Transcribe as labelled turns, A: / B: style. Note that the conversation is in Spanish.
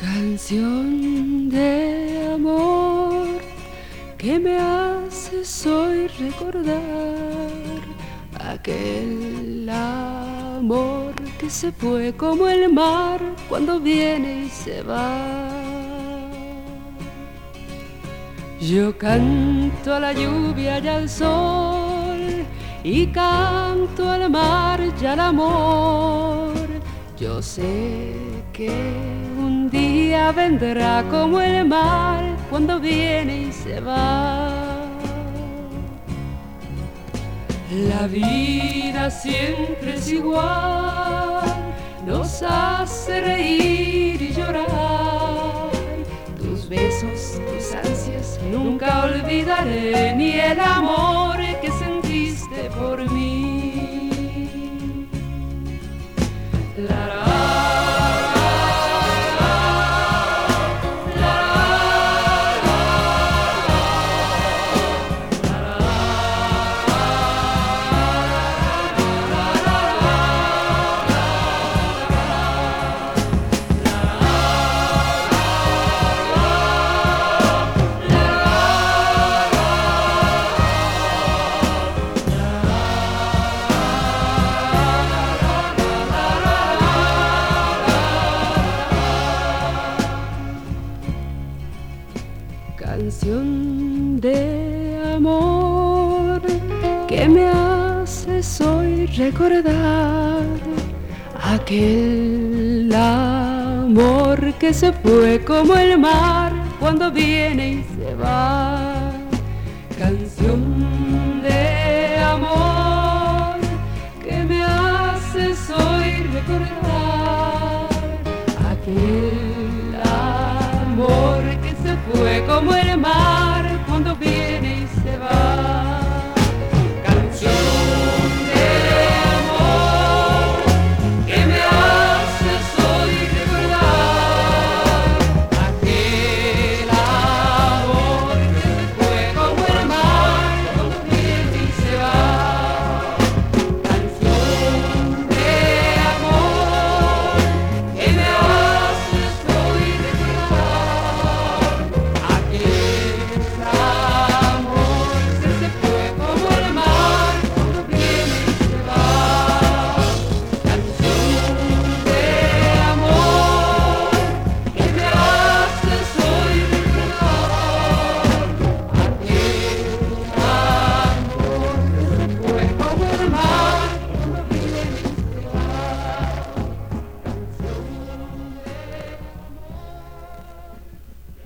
A: Canción de amor que me haces hoy recordar aquel amor que se fue como el mar cuando viene y se va. Yo canto a la lluvia y al sol y canto al mar y al amor. Yo sé que un día vendrá como el mar cuando viene y se va. La vida siempre es igual, nos hace reír y llorar. Tus besos, tus ansias, nunca olvidaré ni el amor canción de amor que me haces hoy recordar aquel amor que se fue como el mar cuando viene y se va. Canción